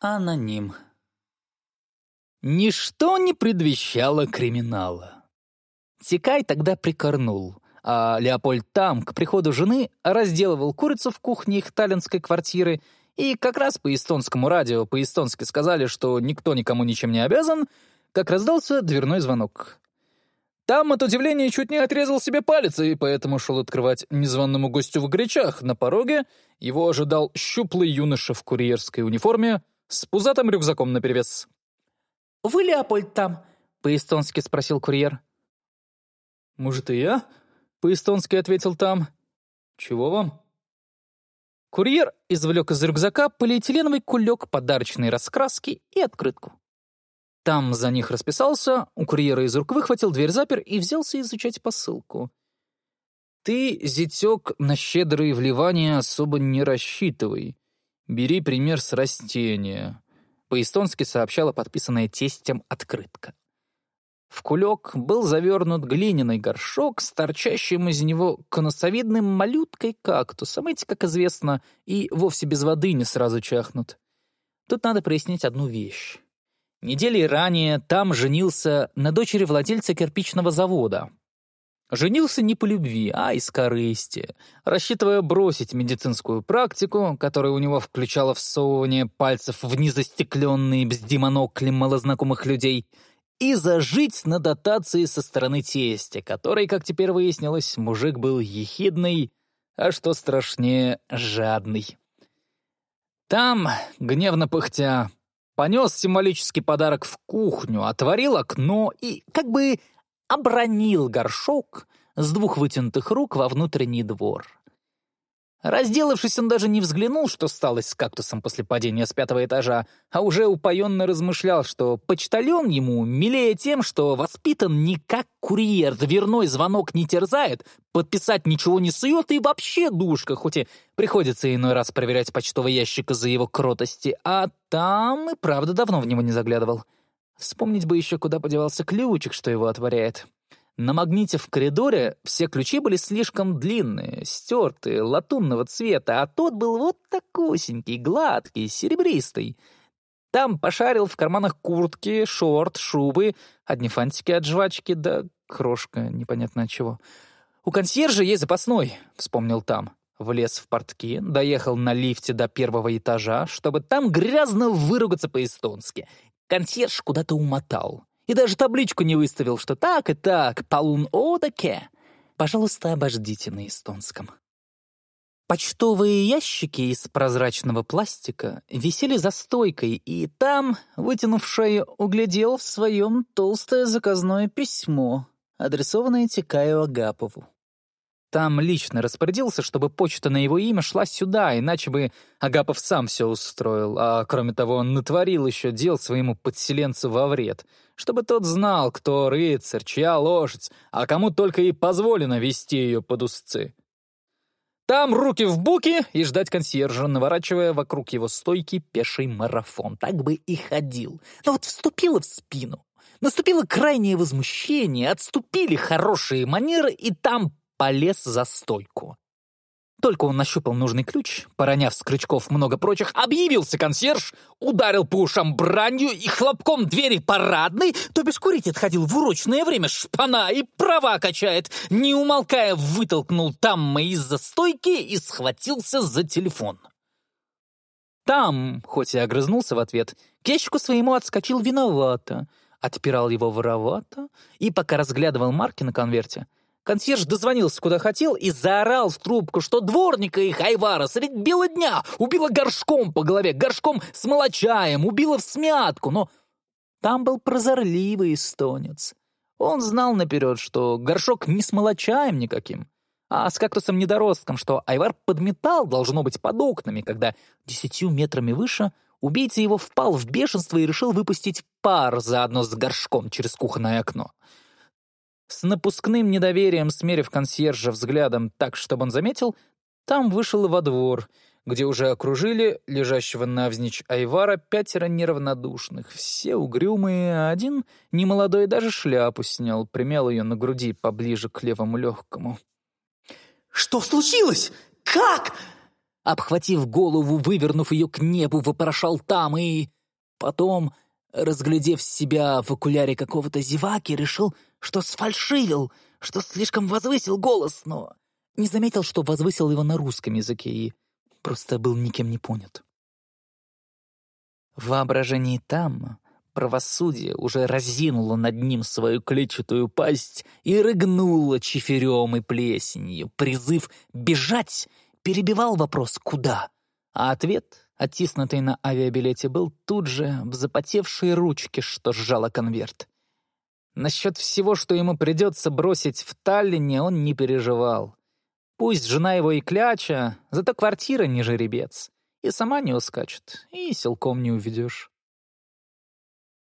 Аноним. Ничто не предвещало криминала. Тикай тогда прикорнул, а Леопольд там, к приходу жены, разделывал курицу в кухне их таллинской квартиры, и как раз по эстонскому радио по-эстонски сказали, что никто никому ничем не обязан, как раздался дверной звонок. Там от удивления чуть не отрезал себе палец, и поэтому шел открывать незваному гостю в гречах. На пороге его ожидал щуплый юноша в курьерской униформе с пузатым рюкзаком наперевес. «Вы, Леопольд, там?» — по-эстонски спросил курьер. «Может, и я?» — по-эстонски ответил там. «Чего вам?» Курьер извлек из рюкзака полиэтиленовый кулек подарочной раскраски и открытку. Там за них расписался, у курьера из рук выхватил дверь запер и взялся изучать посылку. «Ты, зятек, на щедрые вливания особо не рассчитывай. Бери пример с растения», — по-эстонски сообщала подписанная тестем открытка. В кулек был завернут глиняный горшок с торчащим из него конусовидным малюткой кактусом. Эти, как известно, и вовсе без воды не сразу чахнут. Тут надо прояснить одну вещь. Недели ранее там женился на дочери владельца кирпичного завода. Женился не по любви, а из корысти, рассчитывая бросить медицинскую практику, которая у него включала всовывание пальцев в незастекленные бздимонокли малознакомых людей, и зажить на дотации со стороны тестя, который, как теперь выяснилось, мужик был ехидный, а что страшнее, жадный. Там, гневно пыхтя, понес символический подарок в кухню, отворил окно и как бы обронил горшок с двух вытянутых рук во внутренний двор. Разделавшись, он даже не взглянул, что стало с кактусом после падения с пятого этажа, а уже упоенно размышлял, что почтальон ему милее тем, что воспитан не как курьер, дверной звонок не терзает, подписать ничего не сует и вообще душка, хоть и приходится иной раз проверять почтовый ящик из-за его кротости, а там и правда давно в него не заглядывал. Вспомнить бы еще, куда подевался ключик, что его отворяет. На магните в коридоре все ключи были слишком длинные, стертые, латунного цвета, а тот был вот такусенький, гладкий, серебристый. Там пошарил в карманах куртки, шорт, шубы, одни фантики от жвачки, да крошка непонятно от чего. «У консьержа есть запасной», — вспомнил там. Влез в портки, доехал на лифте до первого этажа, чтобы там грязно выругаться по-эстонски. Консьерж куда-то умотал. И даже табличку не выставил, что так и так, полун одаке. Пожалуйста, обождите на эстонском. Почтовые ящики из прозрачного пластика висели за стойкой, и там, вытянув шею, углядел в своем толстое заказное письмо, адресованное Тикаю Агапову. Там лично распорядился, чтобы почта на его имя шла сюда, иначе бы Агапов сам все устроил, а кроме того он натворил еще дел своему подселенцу во вред, чтобы тот знал, кто рыцарь, чья лошадь, а кому только и позволено вести ее под узцы. Там руки в буки и ждать консьержа, наворачивая вокруг его стойки пеший марафон. Так бы и ходил. Но вот вступило в спину. Наступило крайнее возмущение, отступили хорошие манеры, и там полез за стойку. Только он нащупал нужный ключ, пороняв с крючков много прочих, объявился консьерж, ударил по ушам бранью и хлопком двери парадной, то бишь курить отходил в урочное время шпана и права качает, не умолкая вытолкнул там из-за стойки и схватился за телефон. Там, хоть и огрызнулся в ответ, к ящику своему отскочил виновато, отпирал его воровато и, пока разглядывал марки на конверте, Консьерж дозвонился куда хотел и заорал в трубку, что дворника их Айвара средь бела дня убила горшком по голове, горшком с молочаем, убила в смятку, но там был прозорливый эстонец. Он знал наперед, что горшок не с молочаем никаким, а с кактусом-недоростком, что Айвар подметал, должно быть, под окнами, когда десятью метрами выше убийца его впал в бешенство и решил выпустить пар заодно с горшком через кухонное окно. С напускным недоверием смерив консьержа взглядом так, чтобы он заметил, там вышел во двор, где уже окружили лежащего навзничь Айвара пятеро неравнодушных, все угрюмые, а один, немолодой, даже шляпу снял, примял ее на груди поближе к левому легкому. «Что случилось? Как?» обхватив голову, вывернув ее к небу, вопрошал там и... Потом, разглядев себя в окуляре какого-то зеваки, решил, что сфальшивил, что слишком возвысил голос, но не заметил, что возвысил его на русском языке и просто был никем не понят. В воображении там правосудие уже разинуло над ним свою клетчатую пасть и рыгнуло чиферем и плесенью. Призыв «бежать» перебивал вопрос «куда?», а ответ, оттиснутый на авиабилете, был тут же в запотевшей ручке, что сжала конверт. Насчет всего, что ему придется бросить в Таллине, он не переживал. Пусть жена его и кляча, зато квартира не жеребец. И сама не ускачет, и силком не уведешь.